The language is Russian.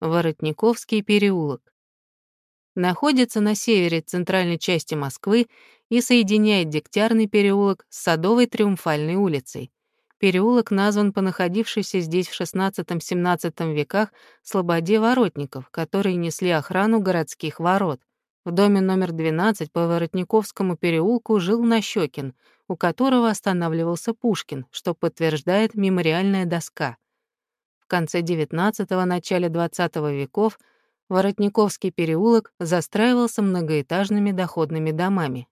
Воротниковский переулок. Находится на севере центральной части Москвы и соединяет Дегтярный переулок с Садовой Триумфальной улицей. Переулок назван по находившейся здесь в XVI-XVII веках слободе воротников, которые несли охрану городских ворот. В доме номер 12 по Воротниковскому переулку жил Нащекин, у которого останавливался Пушкин, что подтверждает мемориальная доска. Конце XIX – начале XX веков Воротниковский переулок застраивался многоэтажными доходными домами.